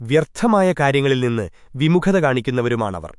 വ്യർത്ഥമായ കാര്യങ്ങളിൽ നിന്ന് വിമുഖത കാണിക്കുന്നവരുമാണവർ